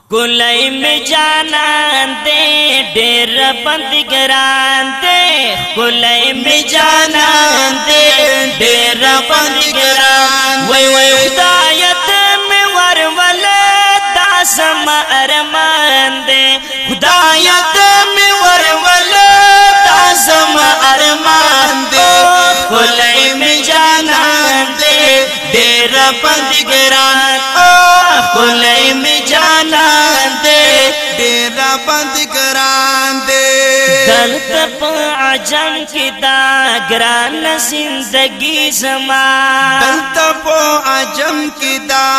میں دے ڈیر پند دے گل میں خدایت میں گرانے ہدایت داسم ارمان دے خدایت میں بل ارمان دے گل میں دے ڈیر پند دلته په عجم کې دا ګران زندگی زما دلته په عجم کې دا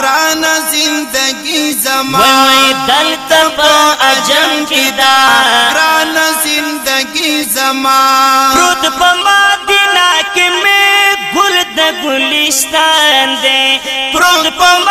ګران زندگی زما وای دلته په عجم کې دا ګران زندگی زما پروت په مدینه کې مې ګل د ګلستان دی پروت په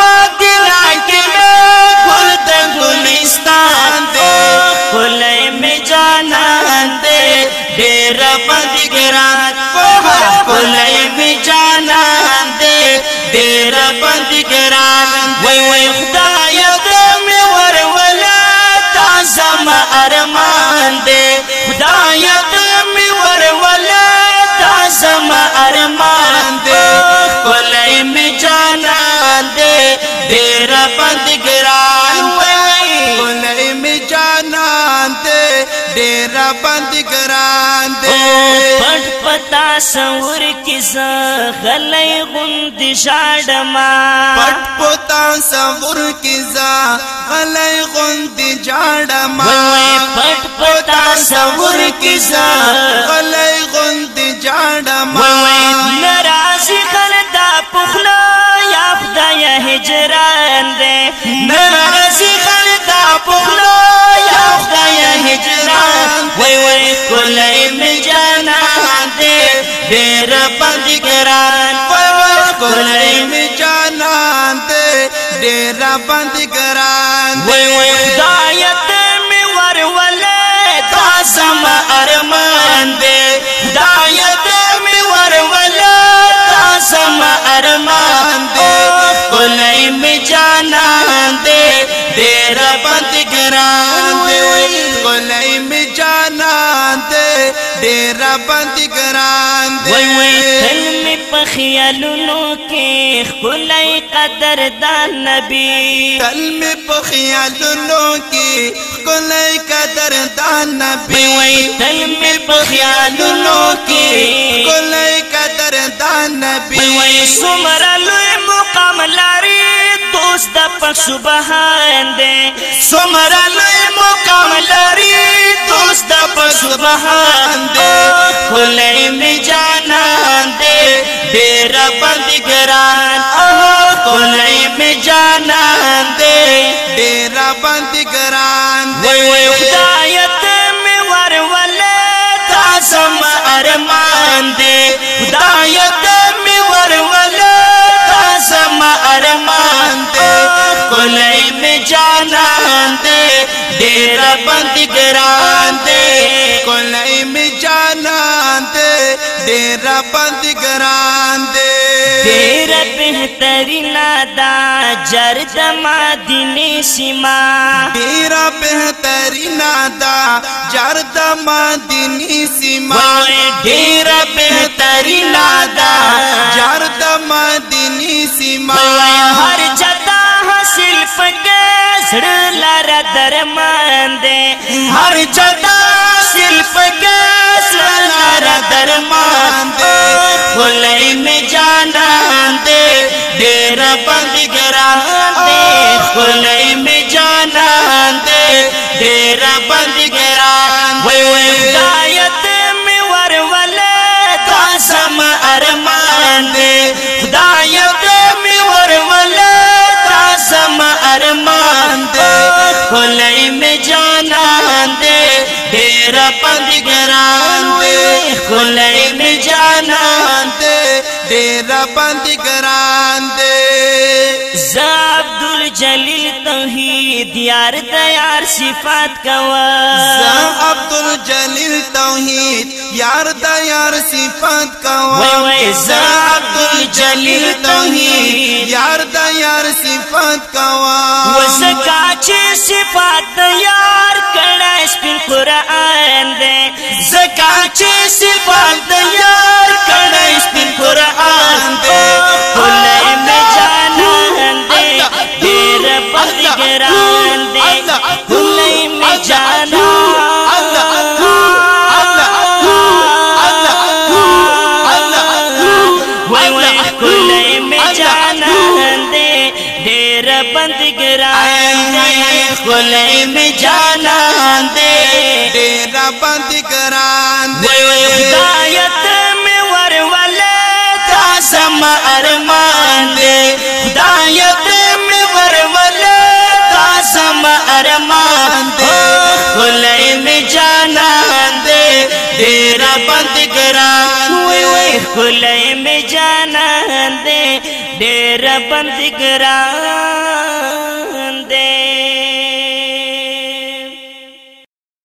را باندې ګران دي پټ پتا سور کی ز غلې غند شاډما پټ پتا سور کی ز غلې غند جاډما پټ پتا سور کی ز غلې غند جاډما ناراض کړه دا پخلا یا خدای هجران ډېر پاندې ګران پر ګلې می جانان دې ډېر پاندې ګران وای وای دایت می ورولې دا سم ارمان دې دایت می ورولې دا سم ارمان دې ګلې می جانان دې ډېر پاندې ګران دې ګلې می جانان دې ډېر پاندې ګران وای وای تل می په خیالونو کې خپلای قدر دان نبی تل می په خیالونو کې خپلای قدر دان نبی وای تل می په خیالونو کې خپلای قدر دان نبی وای سمر لوی مقام لري دوست د په سبحان دې سمر لوی دے کھلے میں جانا دے ڈیرا بند گران کھلے میں جانا دے ڈیرا بند گران دے ہدایت میں مر والے تاسم دے خدایت میں تاسم ارمان دے کھلے میں جانا دے ڈیرا بند گران بند دے دیرا بہتری نادا جرد مادین سیما دیرا بہتری نادا جرد مادین دینی سیما ڈیرا بہتری نادا جرد مادین دن سیما ہر लदर मां हर जॻह शिल्प गैला रदर मां फुल में जांदेर बंदि गिरांदेर ब ډېر پندګران دې خلای می جانان دې ډېر پندګران جلیل توحید دیار دیار صفات کوا زا عبد الجلیل توحید یار دیار صفات کوا وای وای زا عبد الجلیل توحید یار دیار صفات کوا وزکا چې صفات یار اس پر قران دې زکا چې صفات خلے میں جانا دے ڈیرا بند کران دے ہدایت میں سم ارمان دے ہدایت میں ورلے سم ارمان دے خلے میں جانا دے ڈیرا بند کرانے خلے میں جانا دے ڈیرا بند کران